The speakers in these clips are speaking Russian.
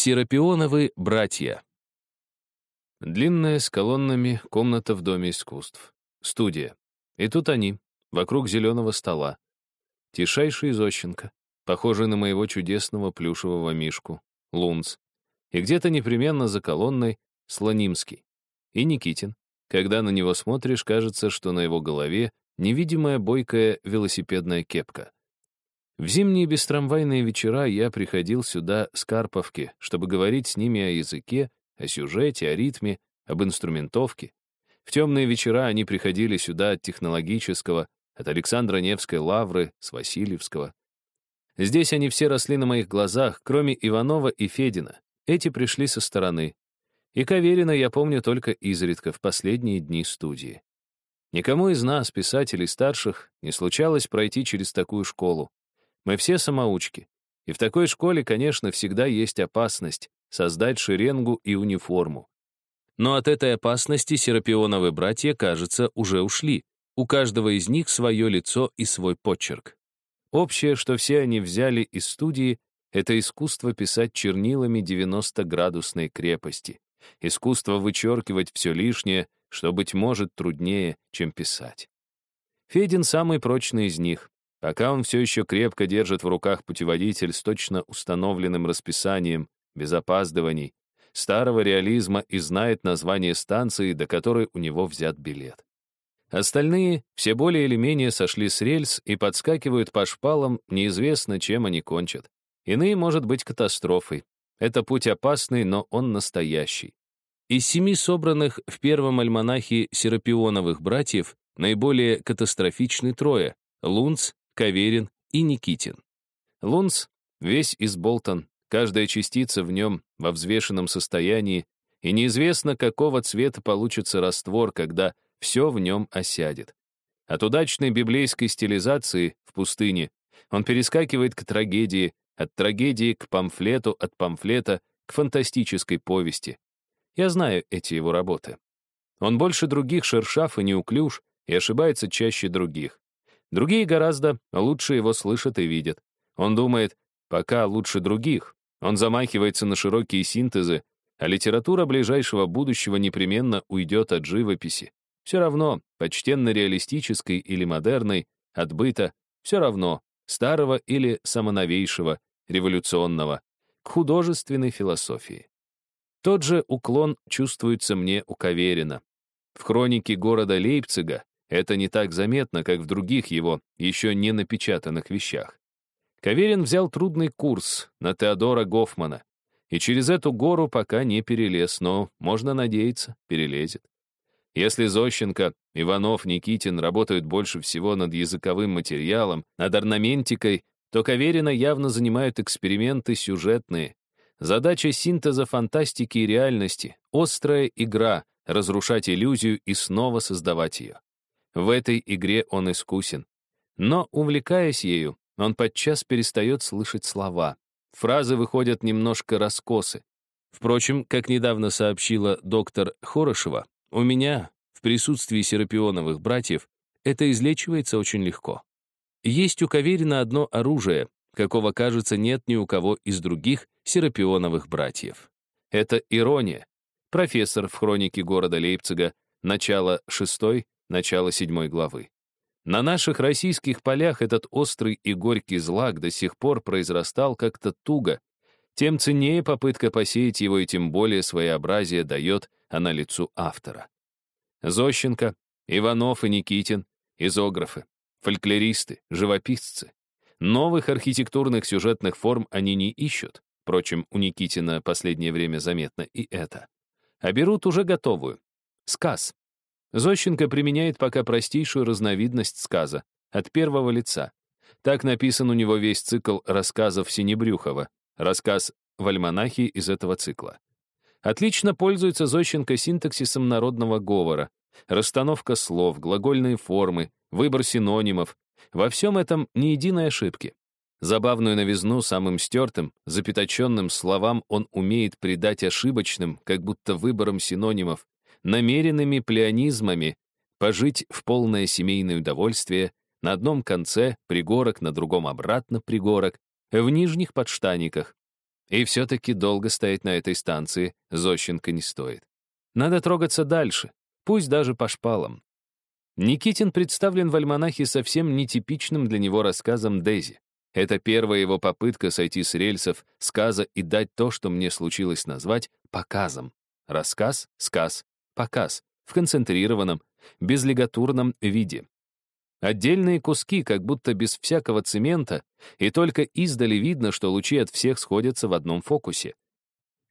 Серапионовы братья. Длинная с колоннами комната в Доме искусств. Студия. И тут они, вокруг зеленого стола. Тишайший Зощенко, похожий на моего чудесного плюшевого мишку, Лунц. И где-то непременно за колонной Слонимский. И Никитин. Когда на него смотришь, кажется, что на его голове невидимая бойкая велосипедная кепка. В зимние бестрамвайные вечера я приходил сюда с Карповки, чтобы говорить с ними о языке, о сюжете, о ритме, об инструментовке. В темные вечера они приходили сюда от технологического, от Александра Невской лавры, с Васильевского. Здесь они все росли на моих глазах, кроме Иванова и Федина. Эти пришли со стороны. И Каверина я помню только изредка, в последние дни студии. Никому из нас, писателей старших, не случалось пройти через такую школу. Мы все самоучки. И в такой школе, конечно, всегда есть опасность создать шеренгу и униформу. Но от этой опасности Серапионовы братья, кажется, уже ушли. У каждого из них свое лицо и свой почерк. Общее, что все они взяли из студии, это искусство писать чернилами 90-градусной крепости. Искусство вычеркивать все лишнее, что, быть может, труднее, чем писать. Федин самый прочный из них. Пока он все еще крепко держит в руках путеводитель с точно установленным расписанием, без опаздываний, старого реализма и знает название станции, до которой у него взят билет. Остальные все более или менее сошли с рельс и подскакивают по шпалам, неизвестно, чем они кончат. Иные, может быть, катастрофой. Это путь опасный, но он настоящий. Из семи собранных в первом альманахе Серапионовых братьев наиболее катастрофичны трое — Лунц, Каверин и Никитин. Лунц весь изболтан, каждая частица в нем во взвешенном состоянии, и неизвестно, какого цвета получится раствор, когда все в нем осядет. От удачной библейской стилизации в пустыне он перескакивает к трагедии, от трагедии к памфлету, от памфлета к фантастической повести. Я знаю эти его работы. Он больше других шершав и неуклюж, и ошибается чаще других. Другие гораздо лучше его слышат и видят. Он думает, пока лучше других. Он замахивается на широкие синтезы, а литература ближайшего будущего непременно уйдет от живописи. Все равно, почтенно-реалистической или модерной, от быта, все равно, старого или самоновейшего, революционного, к художественной философии. Тот же уклон чувствуется мне у Каверина. В хронике города Лейпцига это не так заметно, как в других его, еще не напечатанных вещах. Каверин взял трудный курс на Теодора Гофмана, и через эту гору пока не перелез, но, можно надеяться, перелезет. Если Зощенко, Иванов, Никитин работают больше всего над языковым материалом, над орнаментикой, то Каверина явно занимают эксперименты сюжетные. Задача синтеза фантастики и реальности, острая игра, разрушать иллюзию и снова создавать ее. В этой игре он искусен. Но, увлекаясь ею, он подчас перестает слышать слова. Фразы выходят немножко раскосы. Впрочем, как недавно сообщила доктор Хорошева, у меня, в присутствии серапионовых братьев, это излечивается очень легко. Есть у Каверина одно оружие, какого, кажется, нет ни у кого из других серапионовых братьев. Это ирония. Профессор в хронике города Лейпцига, начало шестой, начало седьмой главы. На наших российских полях этот острый и горький злак до сих пор произрастал как-то туго, тем ценнее попытка посеять его и тем более своеобразие дает она лицу автора. Зощенко, Иванов и Никитин — изографы, фольклористы, живописцы. Новых архитектурных сюжетных форм они не ищут. Впрочем, у Никитина последнее время заметно и это. А берут уже готовую. Сказ. Зощенко применяет пока простейшую разновидность сказа, от первого лица. Так написан у него весь цикл рассказов Синебрюхова, рассказ в альманахе из этого цикла. Отлично пользуется Зощенко синтаксисом народного говора, расстановка слов, глагольные формы, выбор синонимов. Во всем этом ни единой ошибки. Забавную новизну самым стертым, запятаченным словам он умеет придать ошибочным, как будто выбором синонимов, намеренными плеонизмами пожить в полное семейное удовольствие, на одном конце пригорок, на другом обратно пригорок, в нижних подштаниках. И все-таки долго стоять на этой станции Зощенко не стоит. Надо трогаться дальше, пусть даже по шпалам. Никитин представлен в альманахе совсем нетипичным для него рассказом Дези. Это первая его попытка сойти с рельсов сказа и дать то, что мне случилось назвать, показом. Рассказ, сказ, показ в концентрированном, безлигатурном виде. Отдельные куски, как будто без всякого цемента, и только издали видно, что лучи от всех сходятся в одном фокусе.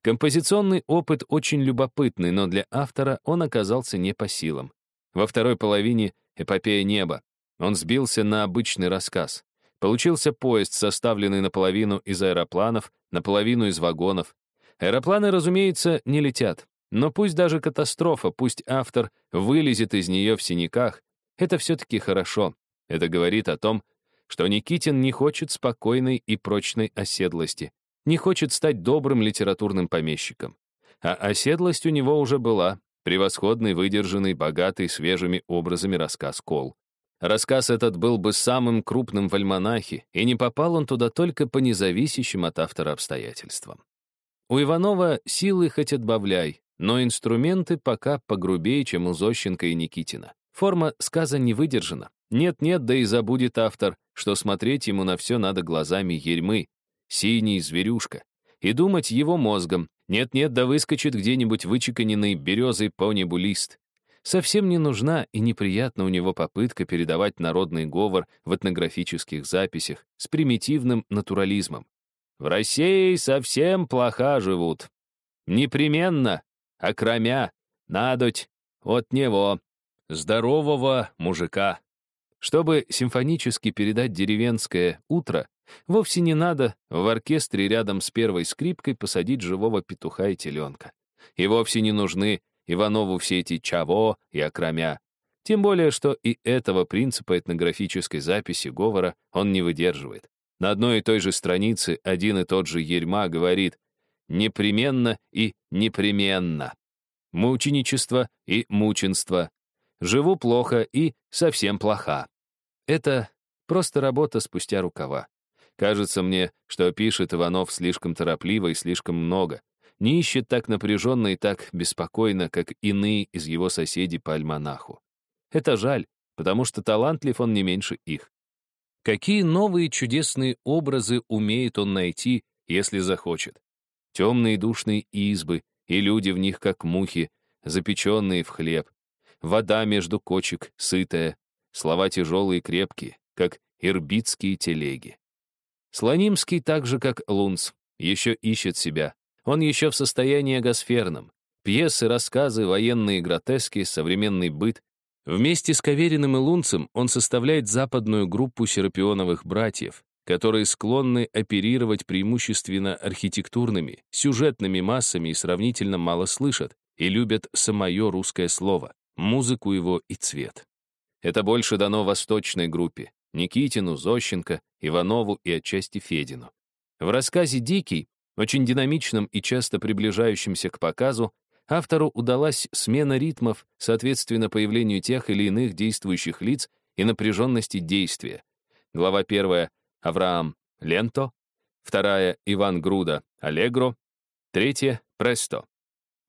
Композиционный опыт очень любопытный, но для автора он оказался не по силам. Во второй половине эпопея неба. Он сбился на обычный рассказ. Получился поезд, составленный наполовину из аэропланов, наполовину из вагонов. Аэропланы, разумеется, не летят. Но пусть даже катастрофа, пусть автор вылезет из нее в синяках, это все-таки хорошо. Это говорит о том, что Никитин не хочет спокойной и прочной оседлости, не хочет стать добрым литературным помещиком. А оседлость у него уже была, превосходный, выдержанный, богатый свежими образами рассказ «Кол». Рассказ этот был бы самым крупным в альманахе, и не попал он туда только по независящим от автора обстоятельствам. У Иванова силы хоть отбавляй, но инструменты пока погрубее, чем у Зощенко и Никитина. Форма сказа не выдержана. Нет-нет, да и забудет автор, что смотреть ему на все надо глазами ерьмы, синий зверюшка, и думать его мозгом. Нет-нет, да выскочит где-нибудь вычеканенный березой по небу лист. Совсем не нужна и неприятна у него попытка передавать народный говор в этнографических записях с примитивным натурализмом. В России совсем плохо живут. Непременно, окромя, надоть от него здорового мужика. Чтобы симфонически передать деревенское утро, вовсе не надо в оркестре рядом с первой скрипкой посадить живого петуха и теленка. И вовсе не нужны Иванову все эти чаво и окромя. Тем более, что и этого принципа этнографической записи говора он не выдерживает. На одной и той же странице один и тот же Ерьма говорит «непременно» и «непременно», «мученичество» и «мученство», живу плохо и совсем плоха. Это просто работа спустя рукава. Кажется мне, что пишет Иванов слишком торопливо и слишком много. Не ищет так напряженно и так беспокойно, как иные из его соседей по альманаху. Это жаль, потому что талантлив он не меньше их. Какие новые чудесные образы умеет он найти, если захочет. Темные душные избы, и люди в них как мухи, запеченные в хлеб, вода между кочек, сытая, слова тяжелые и крепкие, как ирбитские телеги. Слонимский, так же как Лунц, еще ищет себя. Он еще в состоянии агосферном. Пьесы, рассказы, военные гротески, современный быт. Вместе с Кавериным и Лунцем он составляет западную группу серапионовых братьев, которые склонны оперировать преимущественно архитектурными, сюжетными массами и сравнительно мало слышат, и любят самое русское слово музыку его и цвет. Это больше дано восточной группе — Никитину, Зощенко, Иванову и отчасти Федину. В рассказе «Дикий», очень динамичном и часто приближающемся к показу, автору удалась смена ритмов, соответственно появлению тех или иных действующих лиц и напряженности действия. Глава первая — Авраам Ленто, вторая — Иван Груда Аллегро, третья — Престо.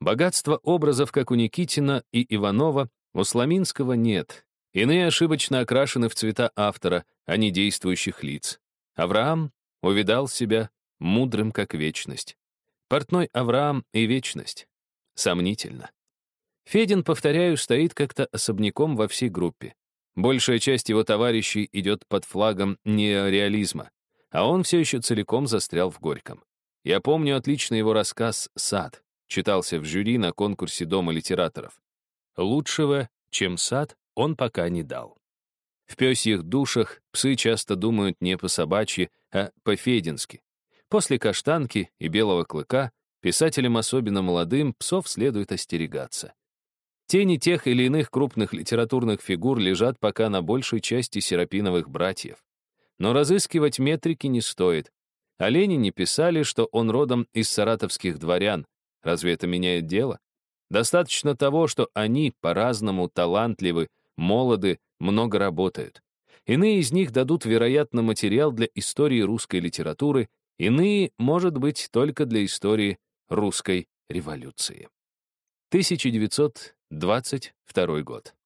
Богатства образов, как у Никитина и Иванова, у Сламинского нет. Иные ошибочно окрашены в цвета автора, а не действующих лиц. Авраам увидал себя мудрым, как вечность. Портной Авраам и вечность. Сомнительно. Федин, повторяю, стоит как-то особняком во всей группе. Большая часть его товарищей идет под флагом неореализма, а он все еще целиком застрял в Горьком. Я помню отлично его рассказ «Сад» читался в жюри на конкурсе Дома литераторов. Лучшего, чем сад, он пока не дал. В пёсьих душах псы часто думают не по-собачьи, а по-федински. После «Каштанки» и «Белого клыка» писателям, особенно молодым, псов следует остерегаться. Тени тех или иных крупных литературных фигур лежат пока на большей части серапиновых братьев. Но разыскивать метрики не стоит. О Ленине писали, что он родом из саратовских дворян, Разве это меняет дело? Достаточно того, что они по-разному талантливы, молоды, много работают. Иные из них дадут, вероятно, материал для истории русской литературы, Иные, может быть, только для истории русской революции. 1922 год.